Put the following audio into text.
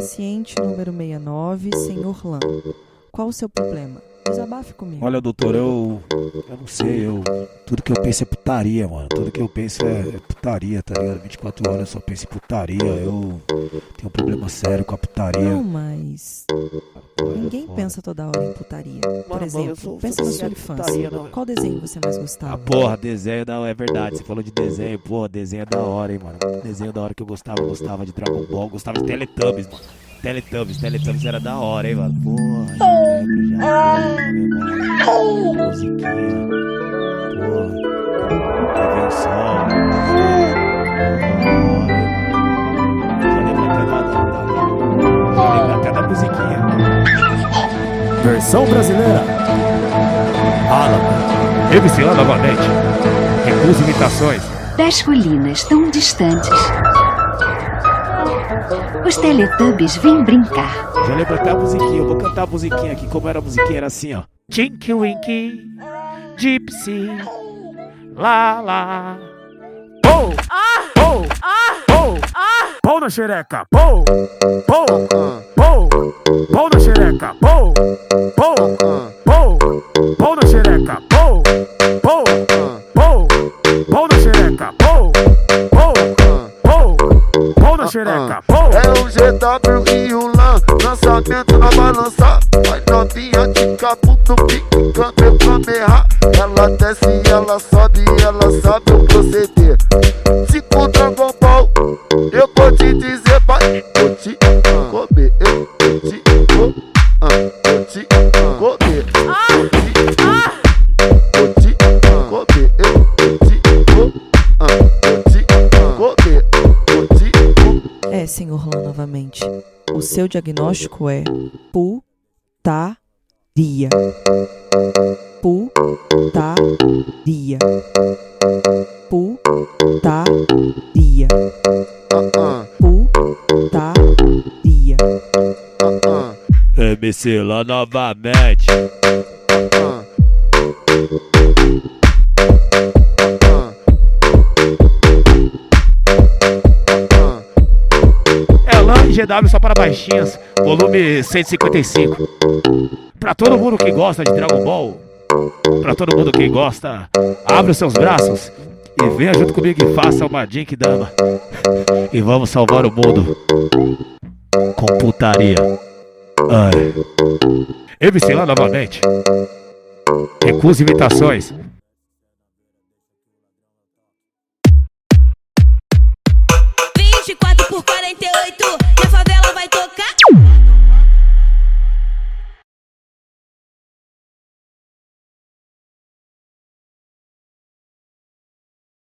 Paciente número 69, senhor Lan. Qual o seu problema? Desabafe comigo. Olha, doutor, eu. Eu não sei, eu. Tudo que eu penso é putaria, mano. Tudo que eu penso é, é putaria, tá ligado? 24 horas eu só penso em putaria. Eu tenho um problema sério com a putaria. Não, mas. É Ninguém foda. pensa toda hora em putaria. Por Mano, exemplo, eu sou- pensa na sua infância. putaria, não. Qual desenho você mais Ah, gostava? porra, desenho não, é verdade. Você falou de desenho, porra, desenho é da hora, hein, mano. Desenho da hora que eu gostava, eu gostava de Dragon Ball, gostava de Teletubbies, mano. Teletubbies, Teletubbies era da hora, hein, mano. Porra, já lembro, já. Musiquinha. Porra. TV o Sol. Já lembro até da, da, da- Já lembro até da musiquinha. Versão brasileira. Fala, MC lá novamente. Recuso imitações. Das colinas tão distantes. Os Teletubbies vêm brincar. Já lembro até a musiquinha, eu vou cantar a musiquinha aqui, como era a musiquinha, era assim, ó. Tinky Winky, Gypsy, lá lá. Pou! Pou! Pou! Pou na xereca! Pou! Pou! Pou! Pou na xereca! Pou! Pou! Pou! Pou na xereca! Pou! Pou na xereca! Pou! É o GW e o LAN, lançamento na balança. Vai novinha de capo no pique, câmbio câmera. Ela desce, ela sobe, ela sabe o proceder. Se com Dragon Ball, eu vou te dizer, vai. Vou te comer. É, senhor Lan, novamente. O seu diagnóstico é putaria. Putaria. Putaria. Ah, ah, Putaria. ah, ah. MC lá novamente. É LAN e GW só para baixinhas, volume 155. Pra todo mundo que gosta de Dragon Ball, pra todo mundo que gosta, abre os seus braços e venha junto comigo e faça uma Jink Dama. E vamos salvar o mundo com putaria. Ai. MC lá novamente. Recusa imitações.